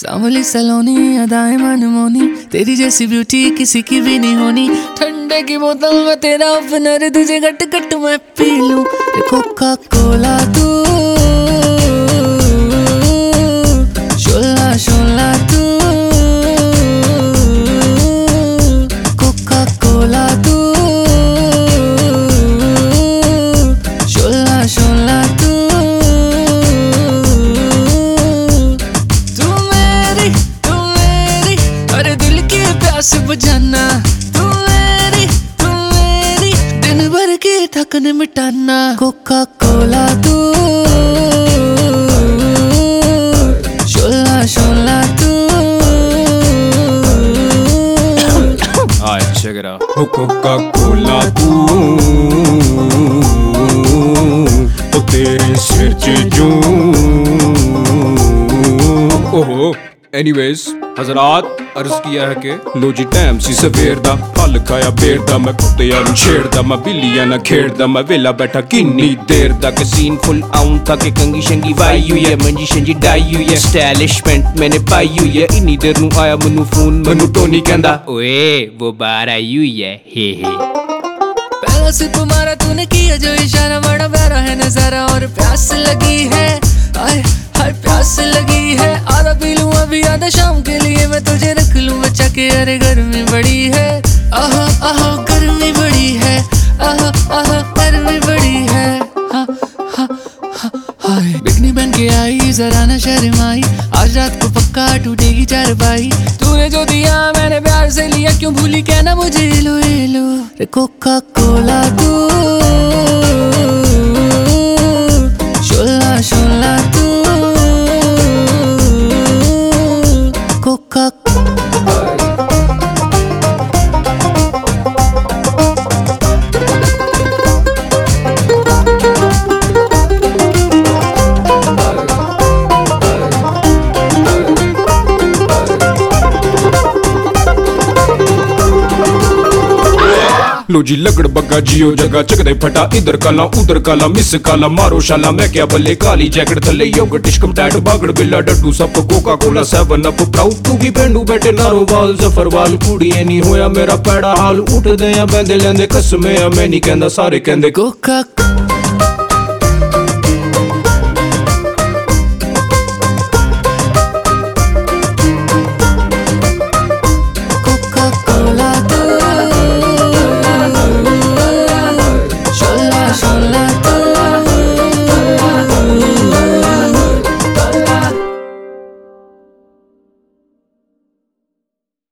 सांवली सलोनी, अदाए मनमोनी तेरी जैसी ब्यूटी किसी की भी नहीं होनी। ठंडे की बोतल में तेरा ओपनर तुझे गट गट मैं पी लूँ। कोका कोला तू, शोला शोला तू कोका कोला तू। प्यास बुझाना तू मेरी तू मेरी दिन भर की थकन मिटाना। कोका कोला तू। शोला शोला तू। check it out. Coca Cola तू। ओ तेरे सिर च जूं। एनीवेज हज़रत अर्ज़ किया है के लो जी टाइम सी सवेर दा फल खाया बेर दा मैं कुत्ते यार छेड़ दा मैं बिल्लियाँ ना खेड़ दा मैं वेला बैठा किन्नी देर दा के सीन फुल आऊँ था के कंगी शंगी वाई यू ये मंजी शंजी डाई यू ये स्टाइलिश पेंट मैंने पाई यू ये इनी देर नु आया मनु फ़ोन मनु टोनी कहंदा ओए वो बार आई यू ये हे हे पहला सिर्फ़ मारा तूने किया जो इशारा बड़ा प्यारा है नज़ारा और प्यास लगी है आए, हाय प्यास लगी आधा शाम के लिए मैं तुझे रख लूँ, बच्चा के अरे गर्मी बड़ी है। आहा आहा, गर्मी बड़ी है। आहा आहा, गर्मी बड़ी है। बिकनी बन के आई, जरा ना शर्माई। आज रात को पक्का टूटेगी चार चारपाई। तूने जो दिया, मैंने प्यार से लिया। क्यों भूली, कहना मुझे लो, ये लो। कोका कोला तू। लो जी लगड़ बग्गा जियो जगह चकदे फटा इधर काला उधर काला मिस काला मारो शाला मैं क्या बल्ले काली जैकेट थल्ले योगर्ट टिशकम टैट बागड़ बिल्ला डड्डू सब Coca Cola seven up proud to be पेंडू बैठे नारो वाल ज़फ़र वाल कुड़िए नहीं होया मेरा पैड़ा हाल उठदे आ बैंदे लेंदे कसमे आ मैं नहीं कहंदा सारे कहंदे कोका